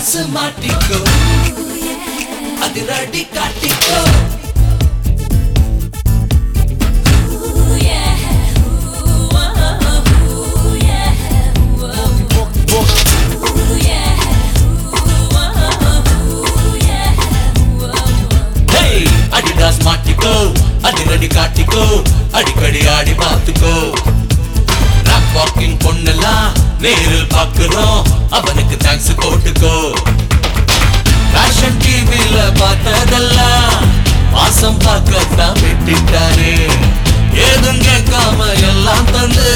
காசு மாட்டிக்கோ. அதிரடி காட்டிக்கோ. மாட்டிக்கோ. அதிரடி காட்டிக்கோ. அடிக்கடி ஆடி பார்த்துக்கோ. ராக் வாக்கிங் பொண்ணெல்லாம் நேரில் பார்க்கிறோம். அவனுக்கு தேங்க்ஸ் ஃபேஷன் டிவில பார்த்ததெல்லாம் வாசம் பார்க்கத்தான் விட்டுட்டாரு. ஏதும் கேட்காம எல்லாம் தந்து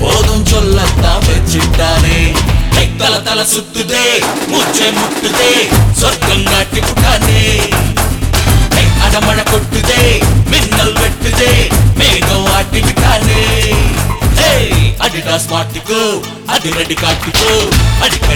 போதும் சொல்லத்தான் வச்சுட்டாரு. கை தல தல சுத்துதே மூச்சை முட்டுதே சொர்க்கம் காட்டி விட்டானே. அடமழை கொட்டுதே மின்னல் வெட்டுதே மேகம் ஆட்டி விட்டானே. அடிடா ஸ்மார்ட்டுக்கோ அதிரடி காட்டுக்கோ அடிக்கடி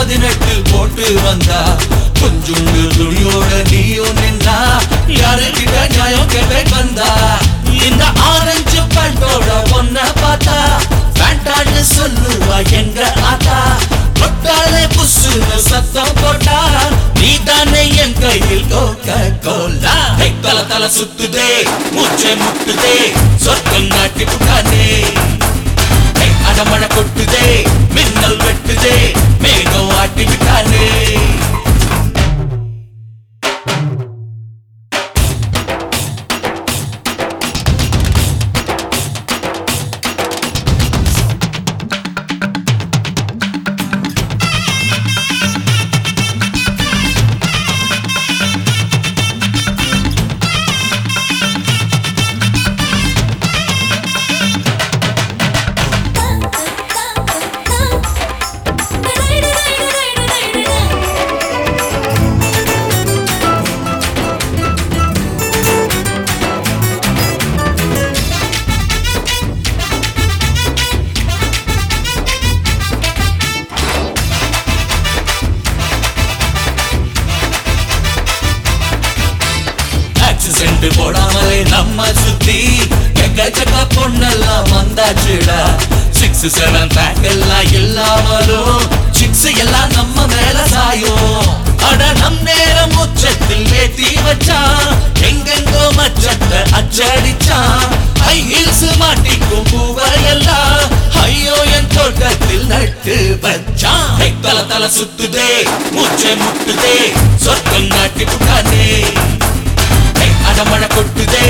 அஞ்சாம பதினெட்டு போட்டு வந்தா கொஞ்சுண்டு துணியோட நீயும் நின்றா யாருக்கிட்ட நியாயம் கேட்க வந்தா. இந்த ஆரஞ்சு பண்டோட ஒன்ன பார்த்தா வேண்டான்னு சொல்லுவா எங்க ஆத்தா. தொட்டாலே புசுன்னு சத்தம் போட்டா நீ தானே என் கையில் கோக்க கோலா தல தல சுத்துதே மூச்சை முட்டுதே சொர்க்கம் நாட்டி புட்டானே. கை கொட்டுதே மின்னல் வெட்டுதே. நம்ம சுத்தி எக்கச்சக்க பொண்ணெல்லாம் வந்தாச்சுடா. சிக்ஸ் செவன் பேக் எல்லாம் இல்லாமலும் சிக்ஸ் எல்லாம் நம்ம மேல சாயும். அட நம் நேரம் உச்சத்தில் வேத்தி வச்சான். எங்கெங்கோ மச்சத்தை அச்சடிச்சான். ஹை ஹீல்ஸ் மாட்டிக்கும் பூவையெல்லாம் ஐயோ என் தோட்டத்தில் நட்டு வச்சான். தல தல சுத்துதே மூச்சை முட்டுதே சொர்க்கம் நாட்டி புட்டானே கை அடமழ கொட்டுதே